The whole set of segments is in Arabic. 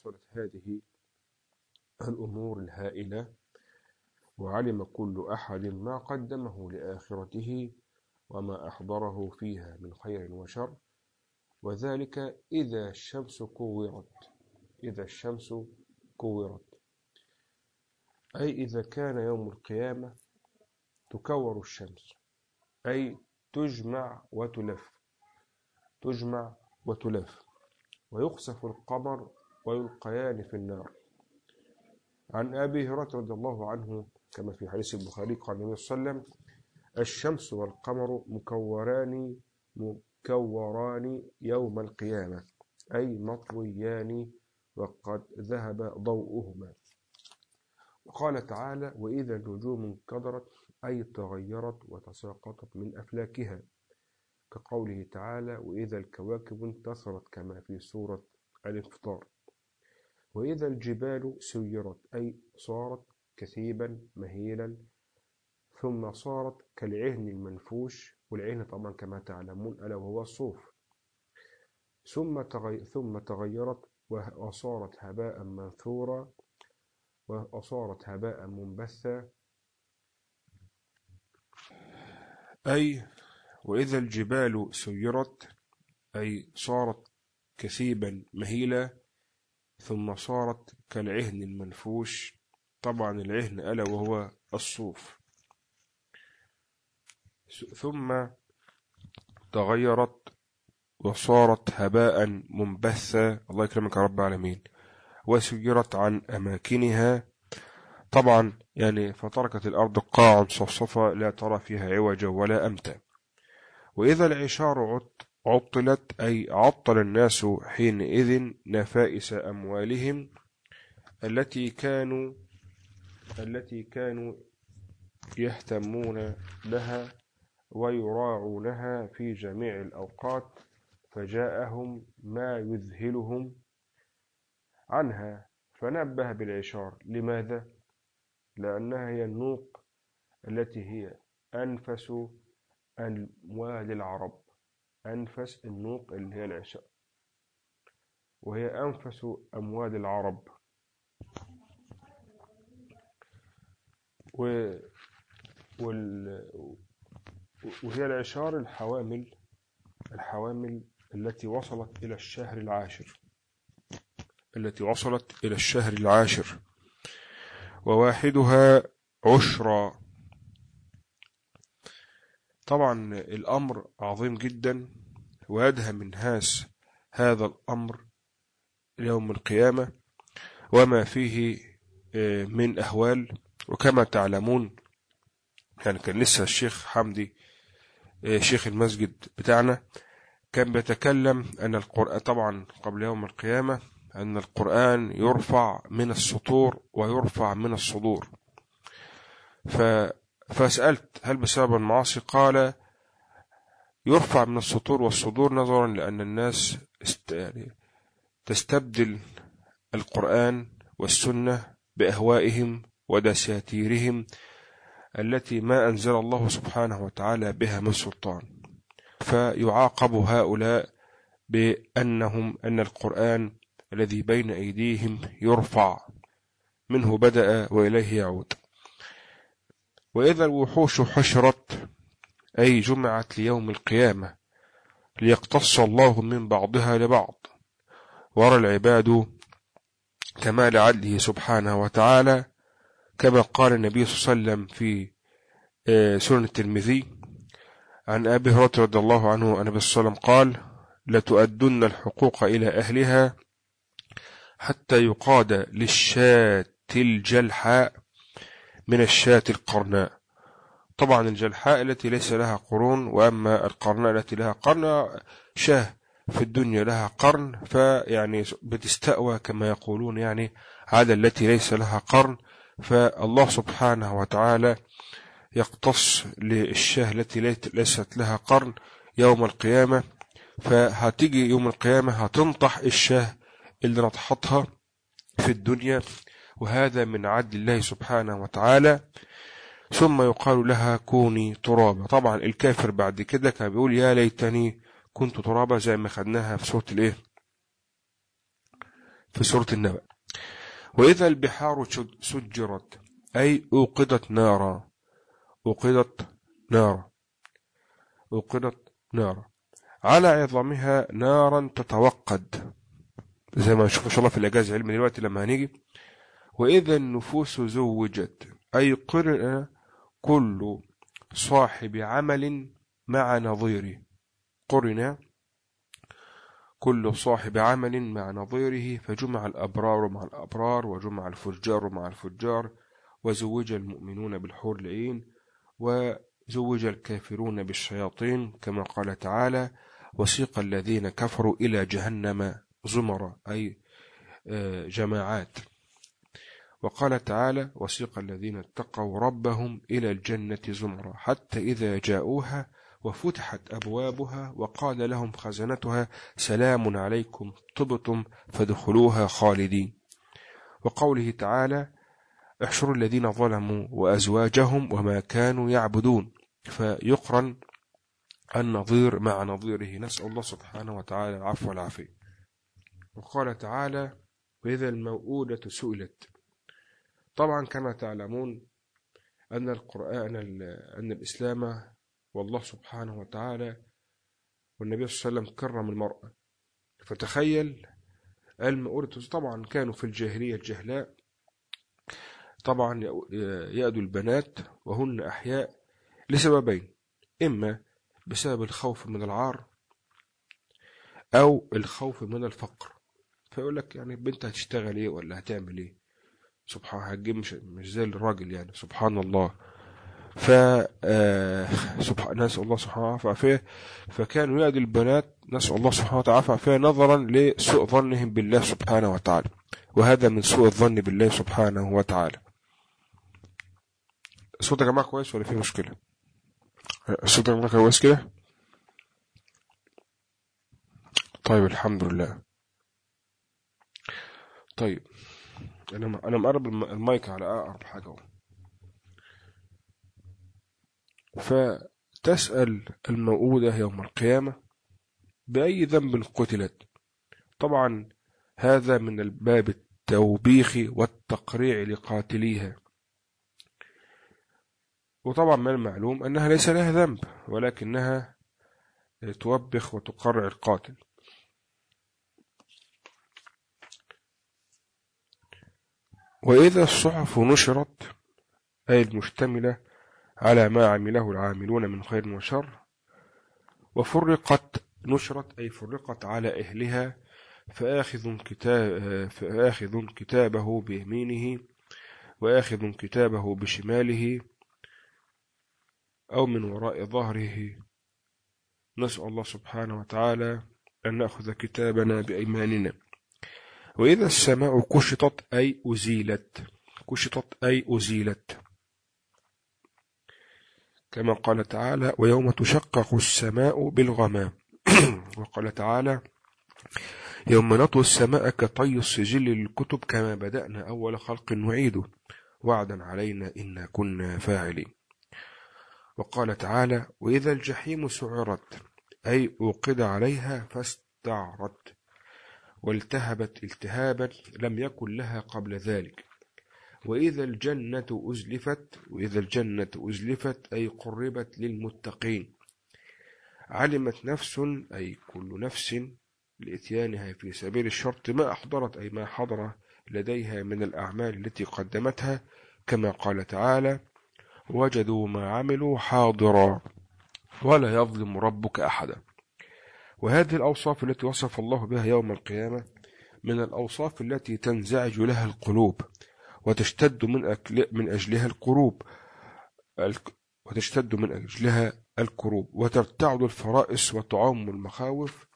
حصلت هذه الأمور الهائلة وعلم كل أحد ما قدمه لآخرته وما أحضره فيها من خير وشر. وذلك إذا الشمس كورت إذا الشمس كورت. أي إذا كان يوم القيامة تكور الشمس أي تجمع وتلف تجمع وتلف. ويخسف القمر ويلقيان في النار. عن أبي هريرة رضي الله عنه كما في حديث البخاري قال النبي صلى الله عليه وسلم الشمس والقمر مكوران مكوران يوم القيامة أي مطويان وقد ذهب ضوءهما. وقال تعالى وإذا النجوم انكدرت أي تغيرت وتساقطت من أفلاكها. كقوله تعالى وإذا الكواكب انتصرت كما في سورة الانفطار وإذا الجبال سيرت أي صارت كثيبا مهيلا ثم صارت كالعهن المنفوش والعهن طبعا كما تعلمون ألا وهو الصوف. ثم ثم تغيرت وصارت هباء منثورا وصارت هباء منبثا أي وإذا الجبال سيرت أي صارت كثيبا مهيلة ثم صارت كالعهن المنفوش. طبعا العهن ألا وهو الصوف. ثم تغيرت وصارت هباء منبثا. الله يكرمك يا رب العالمين. وسيرت عن أماكنها. طبعا يعني فتركت الأرض قاعا صفصفا لا ترى فيها عوجا ولا أمتا. وإذا العشار عطلت أي عطل الناس حينئذ نفائس أموالهم التي كانوا التي كانوا يهتمون بها ويراعونها في جميع الأوقات فجاءهم ما يذهلهم عنها. فنبه بالعشار لماذا؟ لأنها هي النوق التي هي أنفس أموال العرب. أنفس النوق اللي هي العشاء وهي أنفس أموال العرب. و وال... وهي العشار الحوامل الحوامل التي وصلت إلى الشهر العاشر. التي وصلت إلى الشهر العاشر. وواحدها عشرة. طبعا الأمر عظيم جدا. ويدهم الناس هذا الأمر يوم القيامة وما فيه آه، من أهوال. وكما تعلمون يعني كان لسه الشيخ حمدي آه، شيخ المسجد بتاعنا كان بيتكلم أن القرآن طبعا قبل يوم القيامة أن القرآن يرفع من السطور ويرفع من الصدور. ف فسألت هل بسبب المعاصي قال يرفع من السطور والصدور نظرا لأن الناس. يعني تستبدل القرآن والسنة بأهوائهم ودساتيرهم التي ما أنزل الله سبحانه وتعالى بها من سلطان فيعاقب هؤلاء بأنهم أن القرآن الذي بين أيديهم يرفع منه بدأ وإليه يعود وإذا الوحوش حشرت أي جمعت ليوم القيامة ليقتص الله من بعضها لبعض. ويرى العباد كمال عدله سبحانه وتعالى كما قال النبي صلى الله عليه وسلم في آه، سنة الترمذي. عن أبي هريرة رضي الله عنه أن النبي صلى الله عليه وسلم قال لتؤدن الحقوق إلى أهلها حتى يقاد للشاة الجلحاء. من الشاة القرناء. طبعا الجلحاء التي ليس لها قرون وأما القرناء التي لها قرن شاة في الدنيا لها قرن فيعني بتستأوى كما يقولون يعني على التي ليس لها قرن. فالله سبحانه وتعالى يقتص للشاة التي ليست لها قرن يوم القيامة. فهتيجي يوم القيامة هتنطح الشاة اللي نطحتها في الدنيا. وهذا من عدل الله سبحانه وتعالى. ثم يقال لها كوني ترابا طبعا الكافر بعد كده كان بيقول يا ليتني كنت ترابا زي ما خدناها في سورة الإيه؟ في سورة النبأ. وإذا البحار سجرت أي أوقدت نارا. أوقدت نارا. أوقدت نارا. على عظامها نارا تتوقد. زي ما نشوف إن شاء الله في الإعجاز العلمي دلوقتي لما هنيجي. وإذا النفوس زوجت أي قرن كل صاحب عمل مع نظيره. قرن كل صاحب عمل مع نظيره فجمع الأبرار مع الأبرار وجمع الفجار مع الفجار وزوج المؤمنون بالحور العين وزوج الكافرون بالشياطين كما قال تعالى وسيق الذين كفروا إلى جهنم زمرا. أي آه، جماعات. وقال تعالى وسيق الذين اتقوا ربهم إلى الجنة زمرا حتى إذا جاءوها وفتحت أبوابها وقال لهم خزنتها سلام عليكم طبتم فادخلوها خالدين. وقوله تعالى احشروا الذين ظلموا وأزواجهم وما كانوا يعبدون. فيقرن النظير مع نظيره. نسأل الله سبحانه وتعالى العفو والعافية. وقال تعالى وإذا الموءودة سئلت. طبعا كما تعلمون أن القرآن أن الإسلام والله سبحانه وتعالى والنبي صلى الله عليه وسلم كرم المرأة فتخيل المؤودة طبعا كانوا في الجاهلية الجهلاء طبعا يأدوا البنات وهن أحياء لسببين إما بسبب الخوف من العار أو الخوف من الفقر. فيقول لك يعني البنت هتشتغل إيه ولا هتعمل إيه؟ سبحان هتجيب مش, مش زي الراجل يعني سبحان الله. ف آه، سبحان نسأل الله سبحانه وتعالى. فكانوا يأدوا البنات نسأل الله سبحانه وتعالى. نظرا لسوء ظنهم بالله سبحانه وتعالى. وهذا من سوء الظن بالله سبحانه وتعالى. الصوت يا جماعة كويس ولا في مشكلة؟ الصوت يا جماعة كويس كده؟ طيب الحمد لله. طيب أنا أنا مقرب المايك على أقرب حاجة فتسأل الموءودة يوم القيامة بأي ذنب قتلت. طبعا هذا من الباب التوبيخ والتقريع لقاتليها. وطبعا من المعلوم أنها ليس لها ذنب ولكنها توبخ وتقرع القاتل. وإذا الصحف نشرت أي المشتملة على ما عمله العاملون من خير وشر وفرقت نشرت أي فرقت على أهلها فآخذ, كتاب فآخذ كتابه بيمينه وآخذ كتابه بشماله أو من وراء ظهره. نسأل الله سبحانه وتعالى أن نأخذ كتابنا بأيماننا. وإذا السماء كشطت أي أزيلت كشطت أي أزيلت. كما قال تعالى ويوم تشقق السماء بالغمام. وقال تعالى يوم نطوي السماء كطي السجل للكتب كما بدأنا أول خلق نعيده. وعدا علينا إنا كنا فاعلين. وقال تعالى وإذا الجحيم سعرت أي أوقد عليها فاستعرت. والتهبت التهابا لم يكن لها قبل ذلك. وإذا الجنة أزلفت وإذا الجنة أزلفت أي قربت للمتقين. علمت نفس أي كل نفس لإتيانها في سبيل الشرط ما أحضرت أي ما حضر لديها من الأعمال التي قدمتها. كما قال تعالى وجدوا ما عملوا حاضرا ولا يظلم ربك أحدا. وهذه الأوصاف التي وصف الله بها يوم القيامة من الأوصاف التي تنزعج لها القلوب وتشتد من, أكل من أجلها القروب. وتشتد من أجلها الكروب وترتعد الفرائص وتعم المخاوف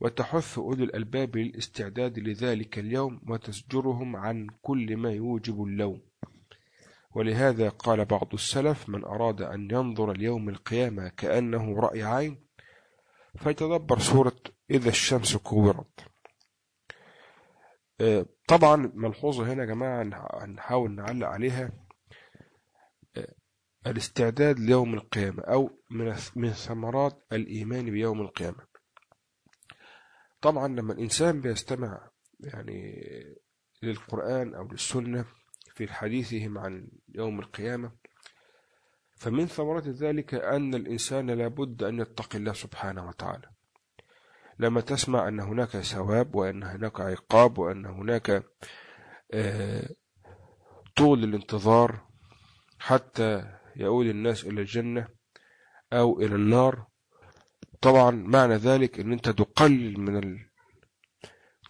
وتحث أولي الألباب للاستعداد لذلك اليوم وتزجرهم عن كل ما يوجب اللوم. ولهذا قال بعض السلف من أراد أن ينظر ليوم القيامة كأنه رأي عين فيتدبر سورة إذا الشمس كورت. آه، طبعا ملحوظة هنا يا جماعة هنحاول نعلق عليها. آه، الاستعداد ليوم القيامة أو من ثمرات الإيمان بيوم القيامة. طبعا لما الإنسان بيستمع يعني للقرآن أو للسنة في حديثهم عن يوم القيامة فمن ثمرات ذلك أن الإنسان لابد أن يتقي الله سبحانه وتعالى. لما تسمع أن هناك ثواب وأن هناك عقاب وأن هناك طول الانتظار حتى يؤول الناس إلى الجنة أو إلى النار طبعا معنى ذلك أن أنت تقلل من ال...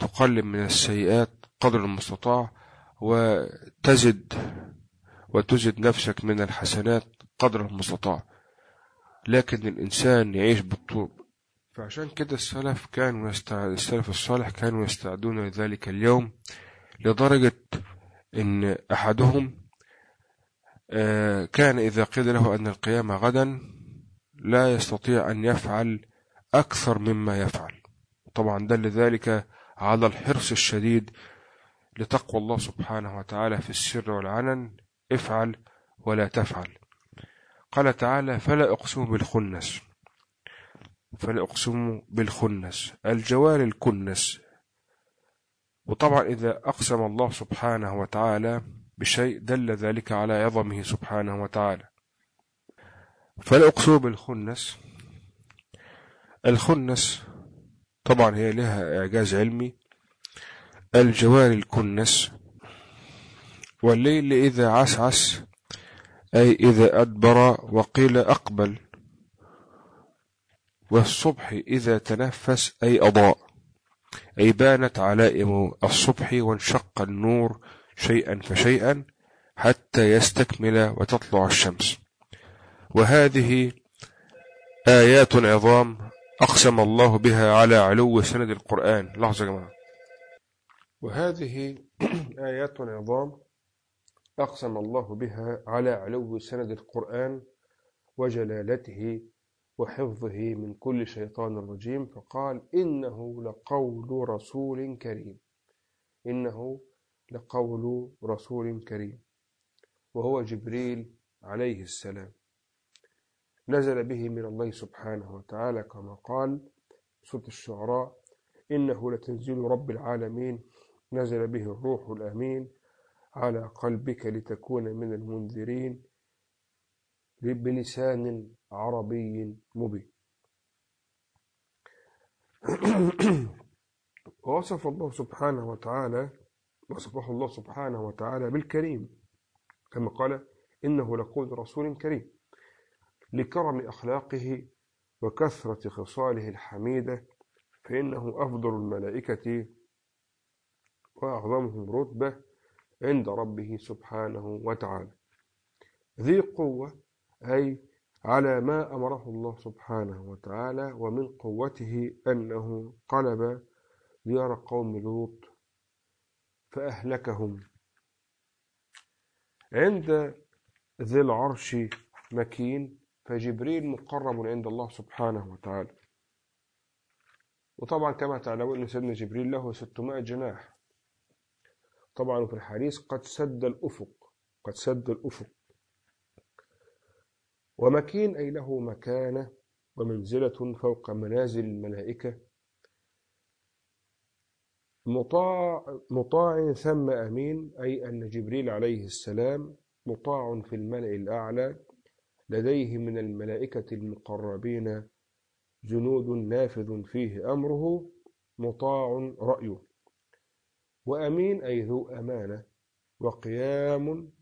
تقلل من السيئات قدر المستطاع وتزد وتزد نفسك من الحسنات قدر المستطاع. لكن الإنسان يعيش بالطول. فعشان كده السلف كانوا يستعد السلف الصالح كانوا يستعدون لذلك اليوم لدرجة إن أحدهم كان إذا قيل له أن القيامة غدا لا يستطيع أن يفعل أكثر مما يفعل. طبعا دل ذلك على الحرص الشديد لتقوى الله سبحانه وتعالى في السر والعلن. افعل ولا تفعل. قال تعالى فلا أقسم بالخنس. فلا أقسم بالخنس. الجوار الكنس. وطبعا إذا أقسم الله سبحانه وتعالى بشيء دل ذلك على عظمه سبحانه وتعالى. فلا أقسم بالخنس. الخنس طبعا هي لها إعجاز علمي. الجوار الكنس. والليل إذا عسعس أي إذا أدبر وقيل أقبل. والصبح إذا تنفس أي أضاء. أي بانت علائم الصبح وانشق النور شيئا فشيئا حتى يستكمل وتطلع الشمس. وهذه آيات عظام أقسم الله بها على علو سند القرآن. لحظة يا جماعة. وهذه آيات عظام أقسم الله بها على علو سند القرآن وجلالته وحفظه من كل شيطان رجيم فقال إنه لقول رسول كريم. إنه لقول رسول كريم وهو جبريل عليه السلام. نزل به من الله سبحانه وتعالى كما قال سورة الشعراء إنه لتنزيل رب العالمين. نزل به الروح الأمين. على قلبك لتكون من المنذرين بلسان عربي مبين. ووصف الله سبحانه وتعالى وصفه الله سبحانه وتعالى بالكريم. كما قال إنه لقول رسول كريم. لكرم أخلاقه وكثرة خصاله الحميدة فإنه أفضل الملائكة وأعظمهم رتبة عند ربه سبحانه وتعالى. ذي قوة أي على ما أمره الله سبحانه وتعالى ومن قوته أنه قلب ديار قوم لوط فأهلكهم. عند ذي العرش مكين فجبريل مقرب عند الله سبحانه وتعالى. وطبعا كما تعلمون أن سيدنا جبريل له 600 جناح. طبعا في الحديث قد سد الأفق قد سد الأفق. ومكين أي له مكانة ومنزلة فوق منازل الملائكة. مطاع, مطاع ثم أمين أي أن جبريل عليه السلام مطاع في الملأ الأعلى لديه من الملائكة المقربين جنود نافذ فيه أمره مطاع رأيه. وأمين أي ذو أمانة وقيام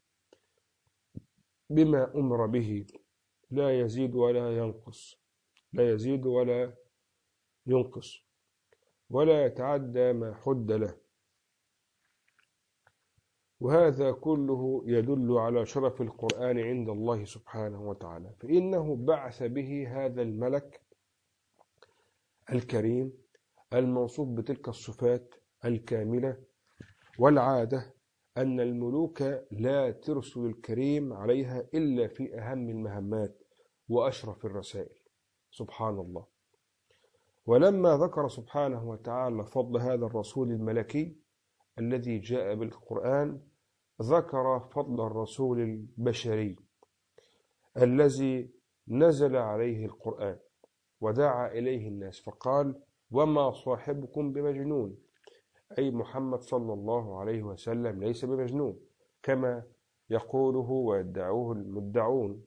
بما أمر به. لا يزيد ولا ينقص. لا يزيد ولا ينقص. ولا يتعدى ما حد له. وهذا كله يدل على شرف القرآن عند الله سبحانه وتعالى. فإنه بعث به هذا الملك الكريم الموصوف بتلك الصفات الكاملة والعادة أن الملوك لا ترسل الكريم عليها إلا في أهم المهمات وأشرف الرسائل. سبحان الله. ولما ذكر سبحانه وتعالى فضل هذا الرسول الملكي الذي جاء بالقرآن ذكر فضل الرسول البشري الذي نزل عليه القرآن ودعا إليه الناس فقال وما صاحبكم بمجنون؟ أي محمد صلى الله عليه وسلم ليس بمجنون كما يقوله ويدعوه المدعون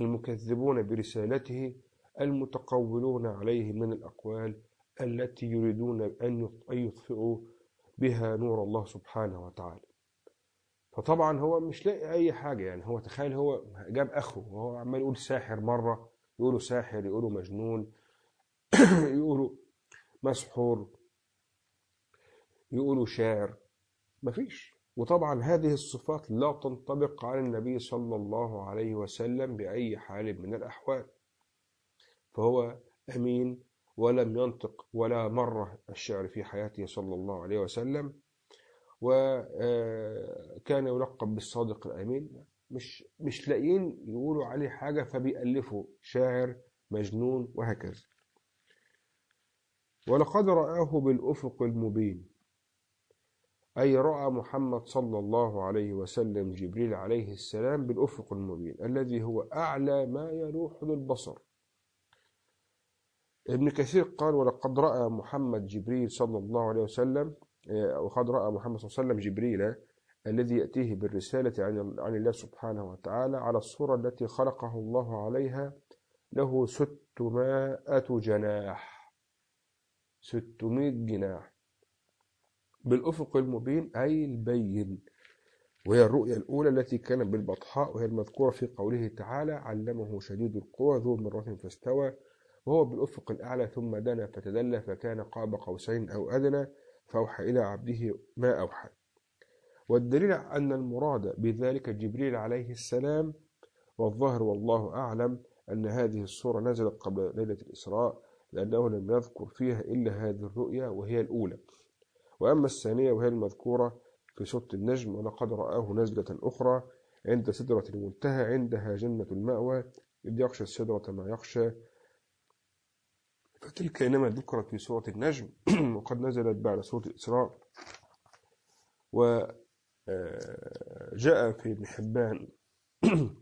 المكذبون برسالته المتقولون عليه من الأقوال التي يريدون أن يطفئوا بها نور الله سبحانه وتعالى. فطبعا هو مش لاقي أي حاجة يعني هو تخيل هو جاب أخره وهو عمال يقول ساحر مرة يقولوا ساحر يقولوا مجنون يقولوا مسحور يقولوا شاعر. مفيش. وطبعا هذه الصفات لا تنطبق على النبي صلى الله عليه وسلم بأي حال من الأحوال. فهو أمين ولم ينطق ولا مرة الشعر في حياته صلى الله عليه وسلم. وكان يلقب بالصادق الأمين. مش مش لاقيين يقولوا عليه حاجة فبيألفوا شاعر مجنون وهكذا. ولقد رآه بالأفق المبين. أي رأى محمد صلى الله عليه وسلم جبريل عليه السلام بالأفق المبين الذي هو أعلى ما يلوح للبصر ابن كثير قال ولقد رأى محمد جبريل صلى الله عليه وسلم وقد رأى محمد صلى الله عليه وسلم جبريل الذي يأتيه بالرسالة عن الله سبحانه وتعالى على الصورة التي خلقه الله عليها له ستمائة جناح ستمائة جناح. بالأفق المبين أي البين. وهي الرؤيا الأولى التي كانت بالبطحاء وهي المذكورة في قوله تعالى علمه شديد القوى ذو مرة فاستوى. وهو بالأفق الأعلى ثم دنا فتدلى فكان قاب قوسين أو أدنى فأوحى إلى عبده ما أوحى. والدليل أن المراد بذلك جبريل عليه السلام والظاهر والله أعلم أن هذه الصورة نزلت قبل ليلة الإسراء لأنه لم يذكر فيها إلا هذه الرؤيا وهي الأولى. وأما الثانية وهي المذكورة في سورة النجم ولقد رآه نزلة أخرى عند سدرة المنتهى عندها جنة المأوى إذ يخشى السدرة ما يخشى. فتلك إنما ذكرت في سورة النجم وقد نزلت بعد سورة الإسراء وجاء في ابن حبان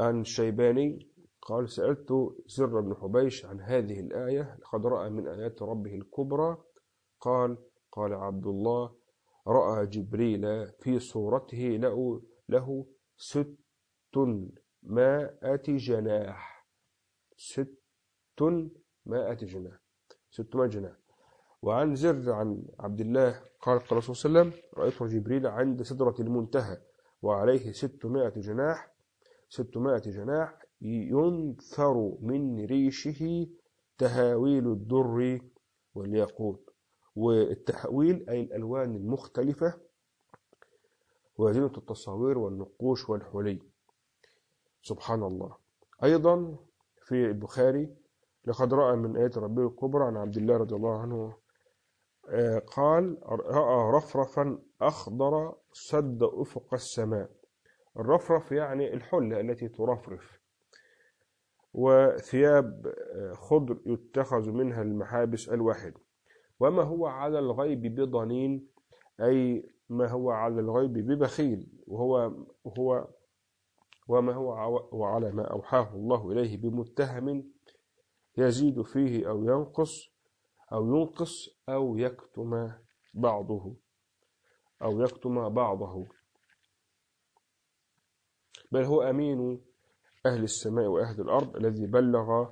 عن شيباني قال سألت سر بن حبيش عن هذه الآية لقد رأى من آيات ربه الكبرى قال قال عبد الله رأى جبريل في صورته له, له ست مائة جناح. ست مائة جناح. ستمائة جناح. وعن زر عن عبد الله قال قال صلى الله عليه وسلم رأيت جبريل عند سدرة المنتهى وعليه ستمائة جناح. ستمائة جناح ينثر من ريشه تهاويل الدر والياقوت. والتحويل أي الألوان المختلفة وزينة التصاوير والنقوش والحلي سبحان الله. أيضا في البخاري لقد رأى من آيات ربه الكبرى عن عبد الله رضي الله عنه قال رأى رفرفا أخضر سد أفق السماء. الرفرف يعني الحلة التي ترفرف. وثياب خضر يتخذ منها المحابس الواحد. وما هو على الغيب بضنين أي ما هو على الغيب ببخيل وهو هو وما هو وعلى ما أوحاه الله إليه بمتهم يزيد فيه أو ينقص أو ينقص أو يكتم بعضه أو يكتم بعضه. بل هو أمين أهل السماء وأهل الأرض الذي بلغ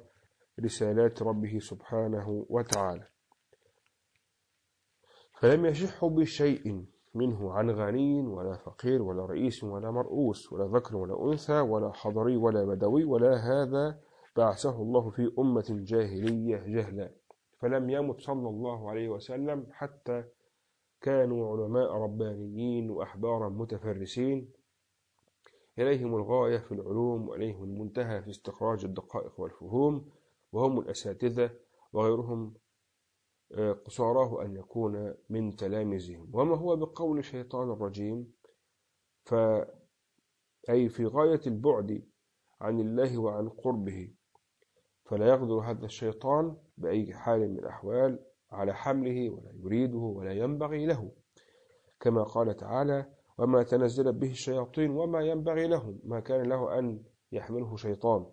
رسالات ربه سبحانه وتعالى. فلم يشح بشيء منه عن غني ولا فقير ولا رئيس ولا مرؤوس ولا ذكر ولا أنثى ولا حضري ولا بدوي ولا هذا بعثه الله في أمة جاهلية جهلا. فلم يمت صلى الله عليه وسلم حتى كانوا علماء ربانيين وأحبارا متفرسين. إليهم الغاية في العلوم وإليهم المنتهى في استخراج الدقائق والفهوم وهم الأساتذة وغيرهم قصاراه أن يكون من تلامذهم وما هو بقول شيطان الرجيم؟ ف أي في غاية البعد عن الله وعن قربه. فلا يقدر هذا الشيطان بأي حال من الأحوال على حمله ولا يريده ولا ينبغي له. كما قال تعالى وما تنزلت به الشياطين وما ينبغي لهم. ما كان له أن يحمله شيطان.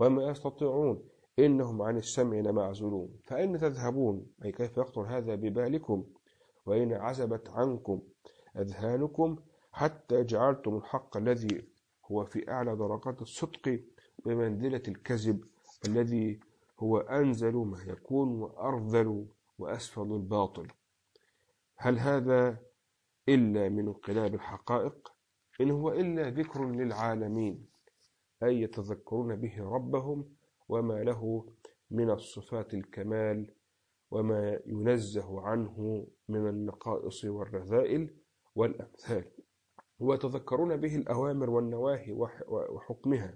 وما يستطيعون إنهم عن السمع لمعزولون فأين تذهبون أي كيف يخطر هذا ببالكم؟ وأين عزبت عنكم أذهانكم حتى جعلتم الحق الذي هو في أعلى درجات الصدق بمنزلة الكذب الذي هو أنزل ما يكون وأرذل وأسفل الباطل. هل هذا إلا من انقلاب الحقائق؟ إن هو إلا ذكر للعالمين أي يتذكرون به ربهم وما له من الصفات الكمال وما ينزه عنه من النقائص والرذائل والأمثال. ويتذكرون به الأوامر والنواهي وحكمها.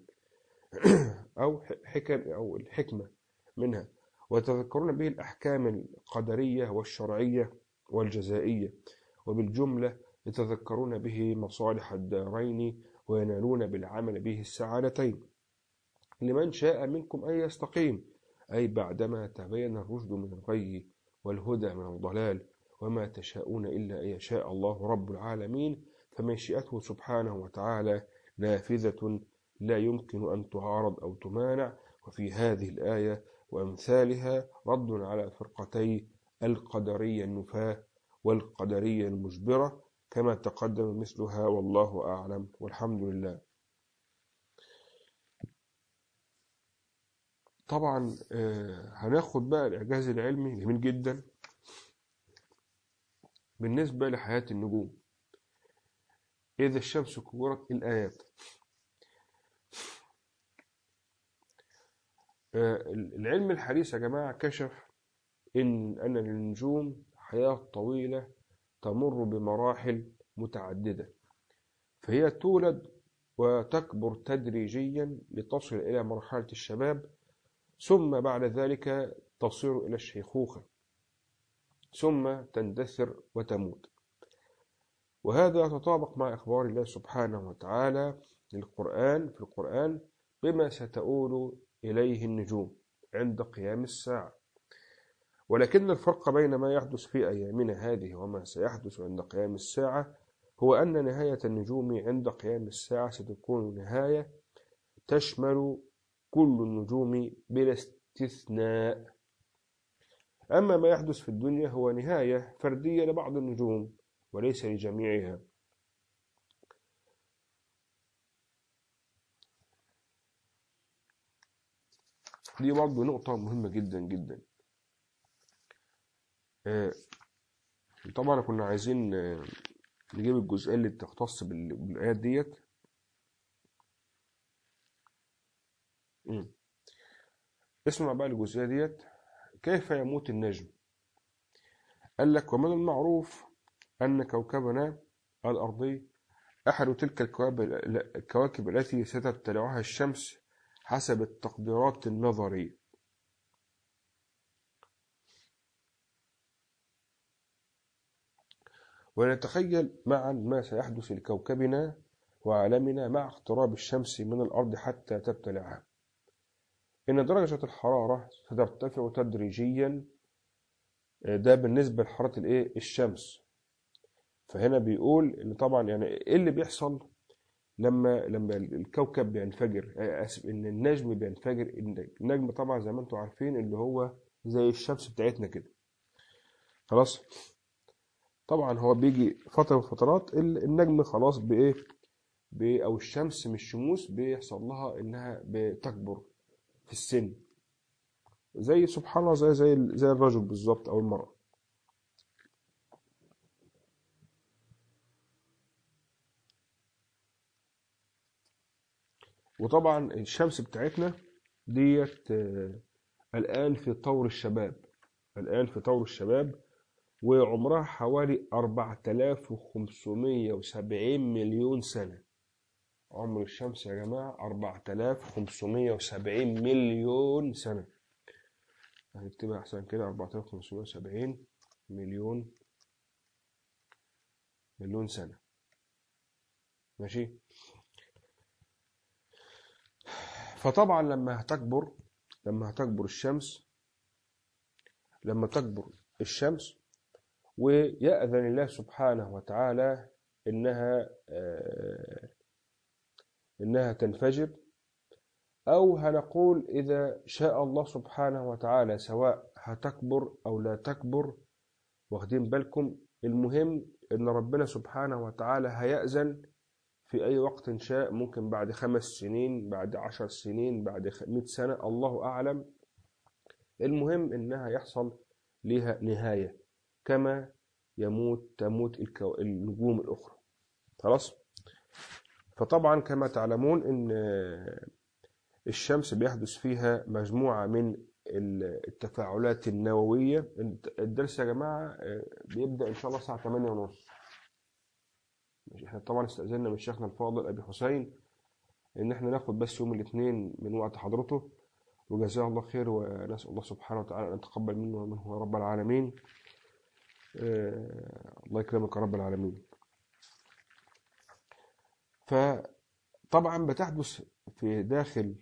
أو حكم أو الحكمة منها. ويتذكرون به الأحكام القدرية والشرعية والجزائية. وبالجملة يتذكرون به مصالح الدارين وينالون بالعمل به السعادتين. لمن شاء منكم أن يستقيم أي بعدما تبين الرشد من الغي والهدى من الضلال وما تشاءون إلا أن يشاء الله رب العالمين فمشيئته سبحانه وتعالى نافذة لا يمكن أن تعارض أو تمانع. وفي هذه الآية وأمثالها رد على فرقتي القدرية النفاة والقدرية المجبرة كما تقدم مثلها والله أعلم والحمد لله. طبعا آه، هناخد بقى الإعجاز العلمي جميل جدا بالنسبة لحياة النجوم. إذا الشمس كورت الآيات. آه، العلم الحديث يا جماعة كشف إن أن للنجوم حياة طويلة تمر بمراحل متعددة. فهي تولد وتكبر تدريجيا لتصل إلى مرحلة الشباب ثم بعد ذلك تصير إلى الشيخوخة ثم تندثر وتموت. وهذا يتطابق مع إخبار الله سبحانه وتعالى للقرآن في القرآن بما ستؤول إليه النجوم عند قيام الساعة. ولكن الفرق بين ما يحدث في أيامنا هذه وما سيحدث عند قيام الساعة هو أن نهاية النجوم عند قيام الساعة ستكون نهاية تشمل كل النجوم بلا استثناء. أما ما يحدث في الدنيا هو نهاية فردية لبعض النجوم وليس لجميعها. دي برضه نقطة مهمة جدا جدا. آه، طبعا كنا عايزين آه، نجيب الجزئية اللي تختص بالآيات ديت. اسمع بقى الجزئية ديت. كيف يموت النجم؟ قال لك ومن المعروف أن كوكبنا الأرضي أحد تلك الكواكب التي ستبتلعها الشمس حسب التقديرات النظرية. ونتخيل معا ما سيحدث لكوكبنا وعالمنا مع اقتراب الشمس من الأرض حتى تبتلعها. إن درجة الحرارة سترتفع تدريجيا ده بالنسبة لحرارة الإيه؟ الشمس. فهنا بيقول إن طبعا يعني إيه اللي بيحصل لما لما الكوكب بينفجر؟ آسف إن النجم بينفجر النجم طبعا زي ما أنتم عارفين اللي هو زي الشمس بتاعتنا كده. خلاص؟ طبعا هو بيجي فترة من فترات النجم خلاص بإيه؟ أو الشمس من الشموس بيحصل لها إنها بتكبر. في السن. زي سبحان الله زي زي زي الرجل بالظبط أو المرأة. وطبعا الشمس بتاعتنا ديت آه، الآن في طور الشباب. الآن في طور الشباب وعمرها حوالي 4570 مليون سنة. عمر الشمس يا جماعة 4570 مليون سنة. هنكتبها أحسن كده 4570 مليون مليون سنة. ماشي؟ فطبعا لما هتكبر لما هتكبر الشمس لما تكبر الشمس ويأذن الله سبحانه وتعالى إنها آه، إنها تنفجر أو هنقول إذا شاء الله سبحانه وتعالى سواء هتكبر أو لا تكبر واخدين بالكم المهم إن ربنا سبحانه وتعالى هيأذن في أي وقت شاء ممكن بعد خمس سنين بعد عشر سنين بعد مئة سنة الله أعلم المهم إنها يحصل لها نهاية كما يموت تموت. النجوم الأخرى خلاص فطبعا كما تعلمون إن الشمس بيحدث فيها مجموعة من التفاعلات النووية. الدرس يا جماعة بيبدأ إن شاء الله الساعة 8 ونص. إحنا طبعا استأذنا من شيخنا الفاضل أبي حسين إن إحنا ناخد بس يوم الاثنين من وقت حضرته. وجزاه الله خير ونسأل الله سبحانه وتعالى أن يتقبل منه ومنه يا رب العالمين. آه الله يكرمك يا رب العالمين. فطبعا بتحدث في داخل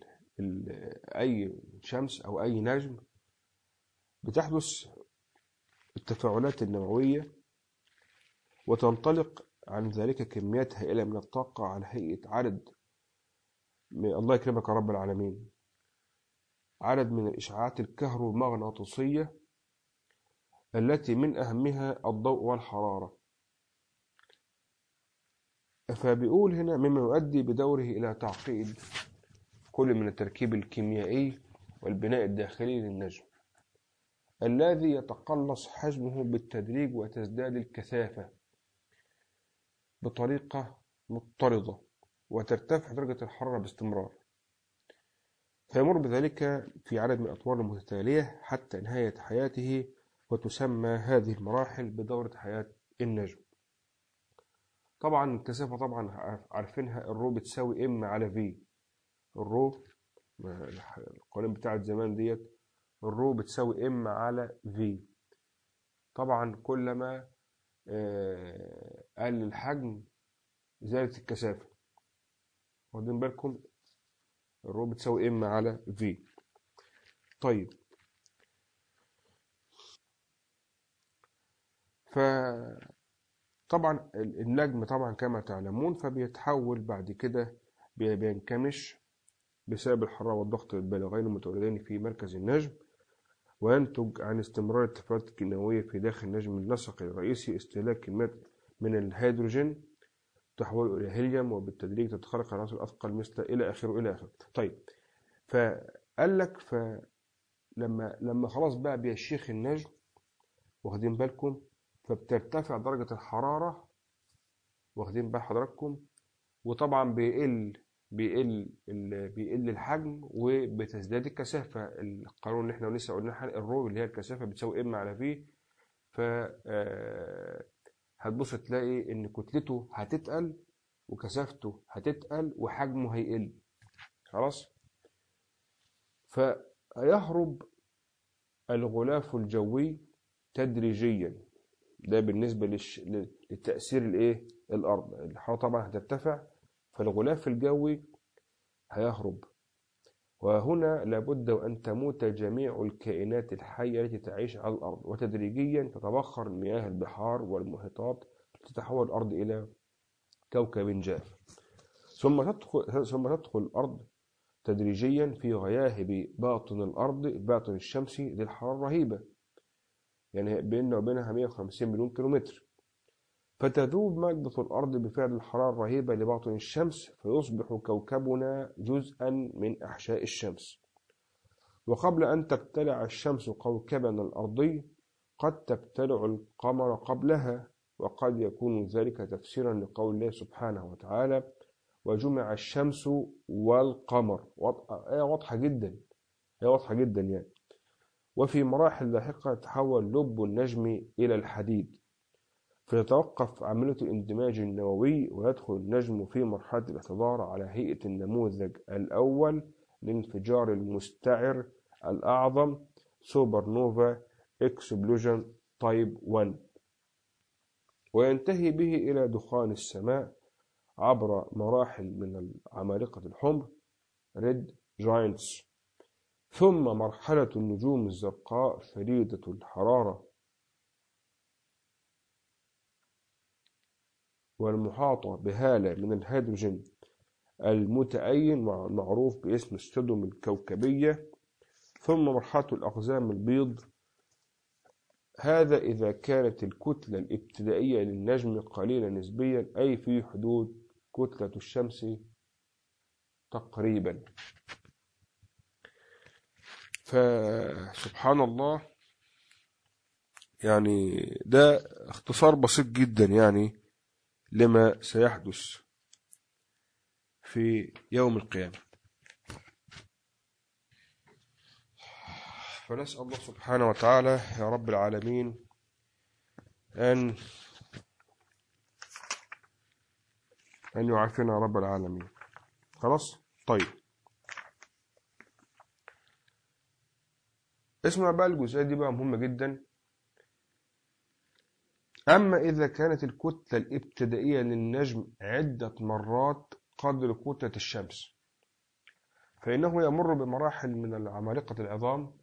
أي شمس أو أي نجم بتحدث التفاعلات النووية وتنطلق عن ذلك كميات هائلة من الطاقة على هيئة عدد الله يكرمك يا رب العالمين عدد من الإشعاعات الكهرومغناطيسية التي من أهمها الضوء والحرارة. فبيقول هنا مما يؤدي بدوره إلى تعقيد كل من التركيب الكيميائي والبناء الداخلي للنجم الذي يتقلص حجمه بالتدريج وتزداد الكثافة بطريقة مطردة وترتفع درجة الحرارة باستمرار. فيمر بذلك في عدد من الأطوار المتتالية حتى نهاية حياته وتسمى هذه المراحل بدورة حياة النجم. طبعا الكثافة طبعا عارفينها ال rho بتساوي M على V ال rho القوانين بتاعت زمان ديت ال rho بتساوي M على V طبعا كلما قل الحجم زادت الكثافة. واخدين بالكم؟ الرو بتساوي ام على في طيب. فطبعا النجم طبعا كما تعلمون فبيتحول بعد كده بينكمش بسبب الحرارة والضغط البالغين المتولدين في مركز النجم. وينتج عن استمرار التفاعلات الكيميائية في داخل النجم النسقي الرئيسي استهلاك كميات من الهيدروجين تحوله إلى هيليوم وبالتدريج تتخلق عناصر الأثقل مثل إلى آخره إلى آخره. طيب فقال لك فلما لما خلاص بقى بيشيخ النجم واخدين بالكم فبترتفع درجة الحرارة واخدين بال حضراتكم. وطبعا بيقل بيقل بيقل الحجم وبتزداد الكثافة. القانون اللي إحنا لسه قلنا الرو اللي هي الكثافة بتساوي ام على في ف هتبص تلاقي إن كتلته هتتقل وكثافته هتتقل وحجمه هيقل. خلاص؟ فيهرب الغلاف الجوي تدريجيا. ده بالنسبة للش... للتأثير الايه؟ الأرض. الحرارة طبعا هترتفع فالغلاف الجوي هيهرب. وهنا لابد وأن تموت جميع الكائنات الحية التي تعيش على الأرض. وتدريجيا تتبخر مياه البحار والمحيطات تتحول الأرض إلى كوكب جاف. ثم تدخل ثم تدخل الأرض تدريجيا في غياهب باطن الأرض الباطن الشمسي ذي الحرارة الرهيبة. يعني بيننا وبينها 150 مليون كيلومتر. فتذوب مادة الأرض بفعل الحرارة الرهيبة لباطن الشمس فيصبح كوكبنا جزءا من أحشاء الشمس. وقبل أن تبتلع الشمس كوكبنا الأرضي قد تبتلع القمر قبلها وقد يكون ذلك تفسيرا لقول الله سبحانه وتعالى وجمع الشمس والقمر. واضحة جدا. آية واضحة جدا يعني. وفي مراحل لاحقة تحول لب النجم إلى الحديد. فيتوقف عملية الاندماج النووي ويدخل النجم في مرحلة الاحتضار على هيئة النموذج الأول لانفجار المستعر الأعظم supernova explosion type 1 وينتهي به إلى دخان السماء عبر مراحل من العمالقة الحمر red giants. ثم مرحلة النجوم الزرقاء شديدة الحرارة. والمحاطة بهالة من الهيدروجين المتأين معروف باسم السدم الكوكبية. ثم مرحلة الأقزام البيض. هذا إذا كانت الكتلة الابتدائية للنجم قليلة نسبيا أي في حدود كتلة الشمس تقريبا. فسبحان الله يعني ده اختصار بسيط جدا يعني لما سيحدث في يوم القيامة. فنسأل الله سبحانه وتعالى يا رب العالمين أن أن يعافينا رب العالمين. خلاص؟ طيب. اسمع بقى الجزئية دي بقى مهمة جدا. أما إذا كانت الكتلة الإبتدائية للنجم عدة مرات قدر كتلة الشمس فإنه يمر بمراحل من العمالقة العظام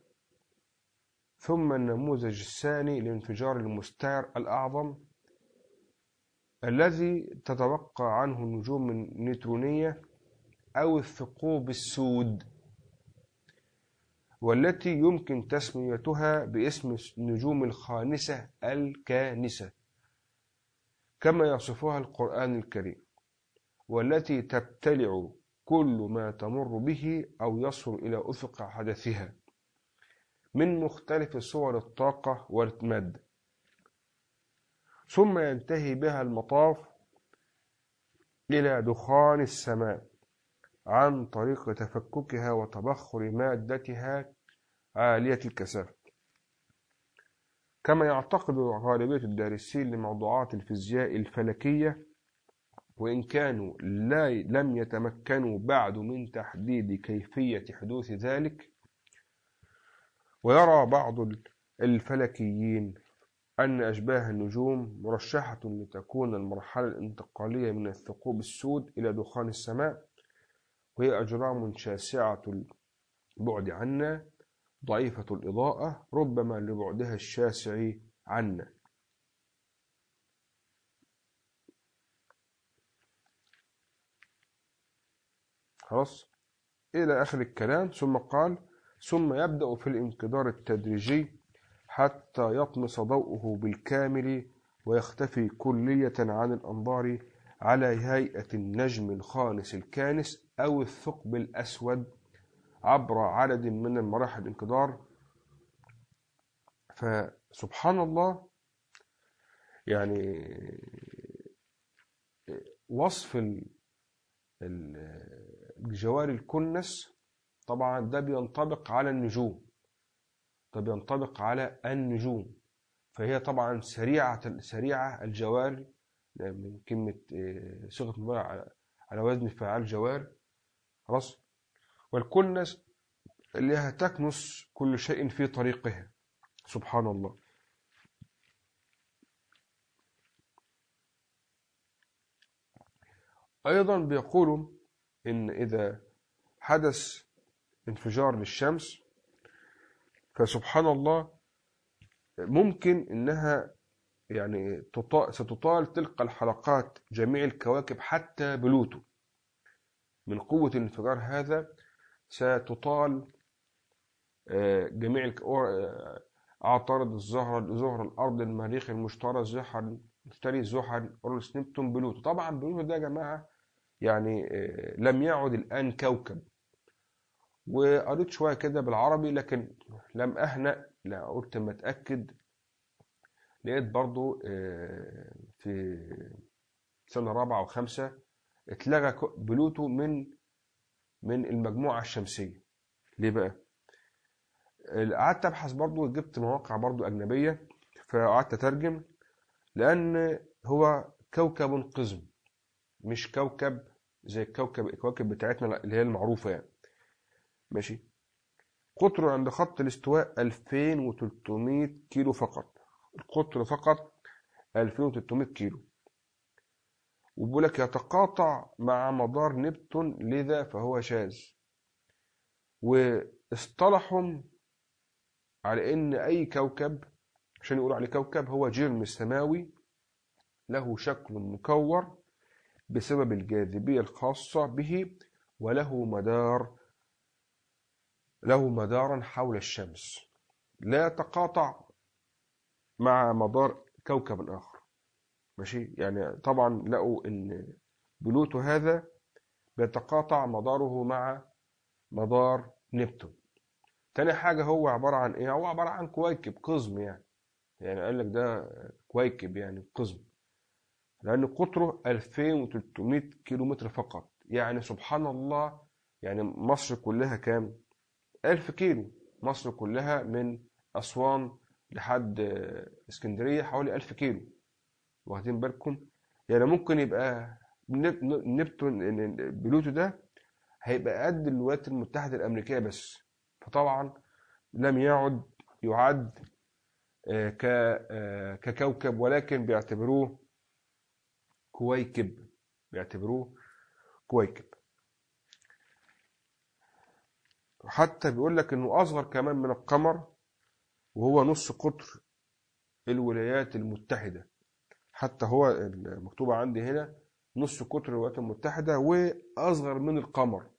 ثم النموذج الثاني لانفجار المستعر الأعظم الذي تتوقع عنه النجوم النيوترونية أو الثقوب السود. والتي يمكن تسميتها باسم النجوم الخانسة الكانسة كما يصفها القرآن الكريم والتي تبتلع كل ما تمر به أو يصل إلى أفق حدثها من مختلف صور الطاقة والمادة ثم ينتهي بها المطاف إلى دخان السماء. عن طريق تفككها وتبخر مادتها عالية الكثافة. كما يعتقد غالبية الدارسين لموضوعات الفيزياء الفلكية وإن كانوا لا لم يتمكنوا بعد من تحديد كيفية حدوث ذلك ويرى بعض الفلكيين أن أشباه النجوم مرشحة لتكون المرحلة الانتقالية من الثقوب السود إلى دخان السماء. وهي أجرام شاسعة البعد عنا ضعيفة الإضاءة ربما لبعدها الشاسع عنا. خلاص؟ إلى آخر الكلام. ثم قال ثم يبدأ في الانكدار التدريجي حتى يطمس ضوءه بالكامل ويختفي كلية عن الأنظار على هيئة النجم الخانس الكانس أو الثقب الأسود عبر عدد من المراحل الانكدار فسبحان الله يعني وصف الجوار الكنس طبعا ده بينطبق على النجوم. ده بينطبق على النجوم. فهي طبعا سريعة سريعة الجوار من كلمة آه، صيغة مضارع على وزن فعال جوار خلاص؟ والكنس اللي تكنس كل شيء في طريقها. سبحان الله. أيضا بيقولوا إن إذا حدث انفجار للشمس فسبحان الله ممكن إنها يعني ستطال تلك الحلقات جميع الكواكب حتى بلوتو. من قوة الانفجار هذا ستطال آه، جميع آه، عطارد الزهرة زهر الأرض المريخ المشتري زحل مشتري زحل أورانوس نبتون بلوتو. طبعا بلوتو ده يا جماعة يعني آه، لم يعد الآن كوكب. وقريت شوية كده بالعربي لكن لم أهنأ لا قلت ما أتأكد. لقيت برضو في سنة رابعة وخمسة اتلغى بلوتو من من المجموعة الشمسية. ليه بقى؟ قعدت أبحث برضو جبت مواقع برضو أجنبية فقعدت أترجم لأن هو كوكب قزم مش كوكب زي الكوكب الكواكب بتاعتنا اللي هي المعروفة يعني. ماشي؟ قطره عند خط الاستواء 2300 كيلو فقط. القطر فقط 2300 كيلو. وبيقول لك يتقاطع مع مدار نبتون لذا فهو شاذ. واصطلحوا على إن أي كوكب عشان يقولوا عليه كوكب هو جرم سماوي له شكل مكور بسبب الجاذبية الخاصة به وله مدار له مدارا حول الشمس. لا يتقاطع مع مدار كوكب آخر ماشي؟ يعني طبعا لقوا إن بلوتو هذا بيتقاطع مداره مع مدار نبتون. تاني حاجة هو عبارة عن إيه؟ هو عبارة عن كويكب قزم يعني. يعني قال لك ده كويكب يعني قزم. لأن قطره 2300 كيلو متر فقط. يعني سبحان الله يعني مصر كلها كام؟ 1000 كيلو. مصر كلها من أسوان لحد اسكندرية حوالي 1000 كيلو. واخدين بالكم؟ يعني ممكن يبقى نبتون بلوتو ده هيبقى قد الولايات المتحدة الأمريكية بس. فطبعا لم يعد يعد ككوكب ولكن بيعتبروه كويكب. بيعتبروه كويكب. حتى بيقول لك إنه أصغر كمان من القمر وهو نص قطر الولايات المتحدة. حتى هو المكتوبة عندي هنا نص قطر الولايات المتحدة وأصغر من القمر.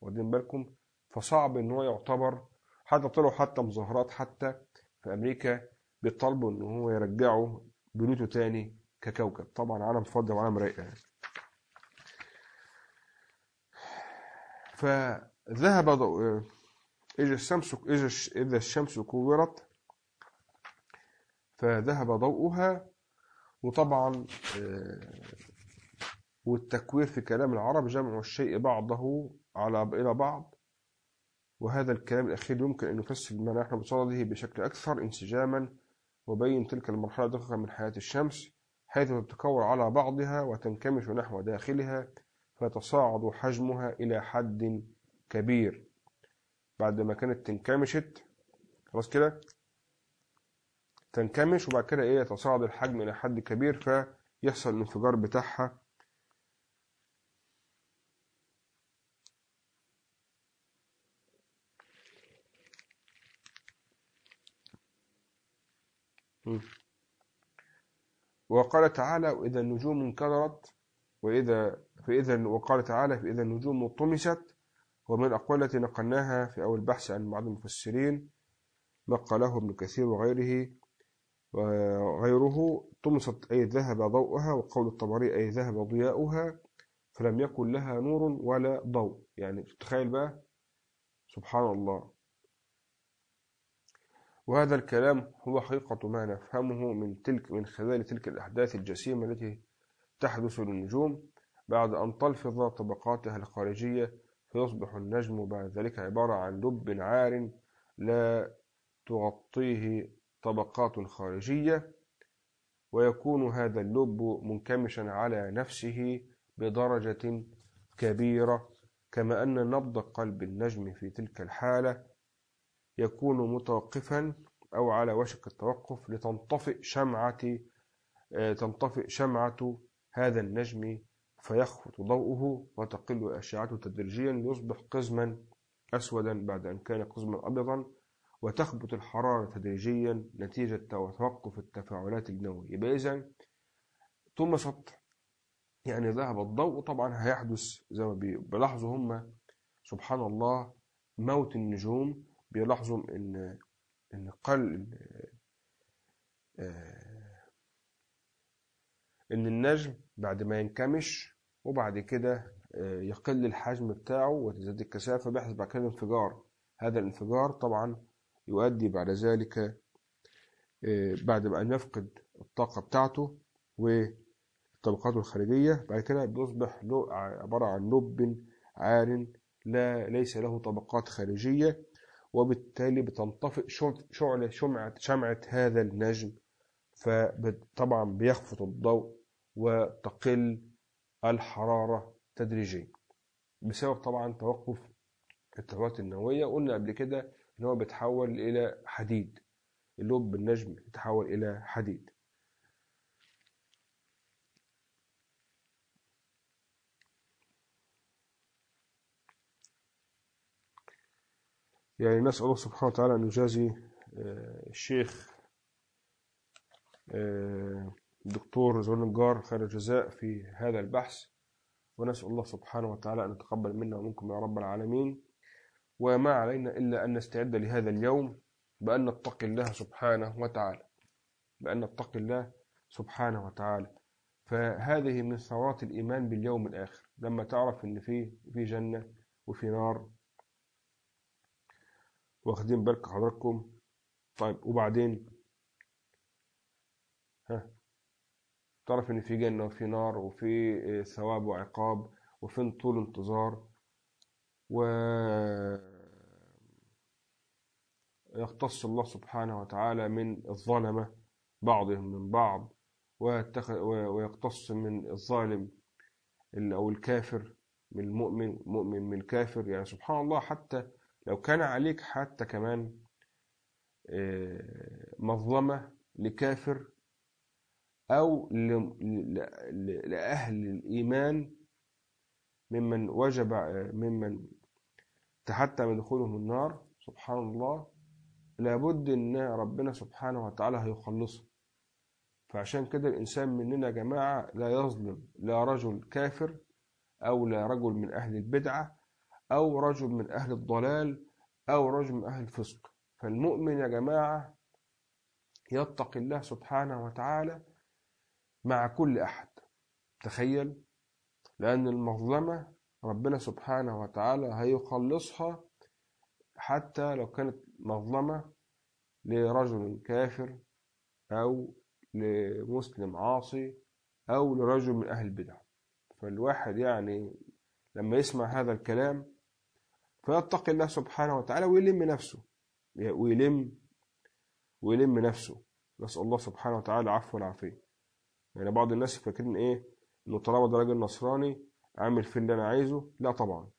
واخدين بالكم؟ فصعب إن هو يعتبر حتى طلعوا حتى مظاهرات حتى في أمريكا بيطالبوا إن هو يرجعوا بلوتو تاني ككوكب. طبعا عالم فاضي وعالم رايق يعني. فذهب إذا الشمس إذا الشمس كورت فذهب ضوءها وطبعا والتكوير في كلام العرب جمع الشيء بعضه على إلى بعض. وهذا الكلام الأخير يمكن أن يفسر ما نحن بصدده بشكل أكثر انسجاما وبين تلك المرحلة دقيقة من حياة الشمس حيث تتكور على بعضها وتنكمش نحو داخلها فيتصاعد حجمها إلى حد كبير. بعد ما كانت تنكمشت خلاص كده؟ تنكمش وبعد كده إيه يتصاعد الحجم إلى حد كبير فيحصل الانفجار بتاعها. وقال تعالى وإذا النجوم انكدرت وإذا فإذا وقال تعالى فإذا النجوم طمست ومن الأقوال التي نقلناها في أول بحث عن بعض المفسرين ما قاله ابن كثير وغيره وغيره طمست أي ذهب ضوءها وقول الطبري أي ذهب ضياؤها فلم يكن لها نور ولا ضوء. يعني تخيل بقى. سبحان الله. وهذا الكلام هو حقيقة ما نفهمه من تلك من خلال تلك الأحداث الجسيمة التي تحدث للنجوم بعد أن تلفظ طبقاتها الخارجية فيصبح النجم بعد ذلك عبارة عن لب عار لا تغطيه طبقات خارجية ويكون هذا اللب منكمشا على نفسه بدرجة كبيرة كما أن نبض قلب النجم في تلك الحالة يكون متوقفا أو على وشك التوقف لتنطفئ شمعة تنطفئ شمعة هذا النجم فيخفت ضوءه وتقل أشعته تدريجيا ليصبح قزما أسودا بعد أن كان قزما أبيضا. وتخبط الحرارة تدريجيا نتيجة توقف التفاعلات النووية يبقى إذا طمست يعني ذهب الضوء طبعا هيحدث زي ما بيلاحظوا هم سبحان الله موت النجوم بيلاحظوا إن إن قل إن النجم بعد ما ينكمش وبعد كده يقل الحجم بتاعه وتزداد الكثافة بيحدث بعد كده انفجار. هذا الانفجار طبعا يؤدي بعد ذلك بعد ما أن يفقد الطاقة بتاعته وطبقاته الخارجية بعد كده بيصبح عبارة عن لب عار لا ليس له طبقات خارجية وبالتالي بتنطفئ شعلة شمعة, شمعة هذا النجم. فطبعا بيخفت الضوء وتقل الحرارة تدريجيا. بسبب طبعا توقف التفاعلات النووية قلنا قبل كده إن هو بيتحول إلى حديد. اللب النجم يتحول إلى حديد. يعني نسأل الله سبحانه وتعالى أن يجازي الشيخ الدكتور زول النجار خير الجزاء في هذا البحث. ونسأل الله سبحانه وتعالى أن يتقبل منا ومنكم يا رب العالمين. وما علينا إلا أن نستعد لهذا اليوم بأن نتقي الله سبحانه وتعالى بأن نتقي الله سبحانه وتعالى. فهذه من ثمرات الإيمان باليوم الآخر لما تعرف إن في في جنة وفي نار. واخدين بالك حضراتكم؟ طيب وبعدين؟ ها؟ تعرف إن في جنة وفي نار وفي آه، ثواب وعقاب وفي طول انتظار. و يختص الله سبحانه وتعالى من الظلمة بعضهم من بعض ويقتص من الظالم ال- أو الكافر من المؤمن مؤمن من الكافر. يعني سبحان الله حتى لو كان عليك حتى كمان آه، مظلمة لكافر أو لأهل الإيمان ممن وجب ممن تحتم دخولهم النار سبحان الله لابد إن ربنا سبحانه وتعالى هيخلصه. فعشان كده الإنسان مننا يا جماعة لا يظلم لا رجل كافر أو لا رجل من أهل البدعة أو رجل من أهل الضلال أو رجل من أهل الفسق. فالمؤمن يا جماعة يتقي الله سبحانه وتعالى مع كل أحد. تخيل لأن المظلمة ربنا سبحانه وتعالى هيخلصها حتى لو كانت مظلمة لرجل كافر أو لمسلم عاصي أو لرجل من أهل البدع. فالواحد يعني لما يسمع هذا الكلام فيتقي الله سبحانه وتعالى ويلم نفسه. ويلم ويلم نفسه. نسأل الله سبحانه وتعالى العفو والعافية. يعني بعض الناس فاكرين إيه؟ إنه طالما ده راجل نصراني عامل في اللي أنا عايزه؟ لا طبعا.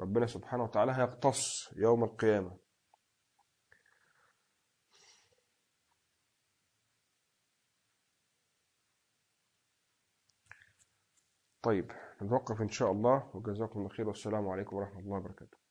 ربنا سبحانه وتعالى هيقتص يوم القيامة. طيب نتوقف إن شاء الله. وجزاكم الله خير. والسلام عليكم ورحمة الله وبركاته.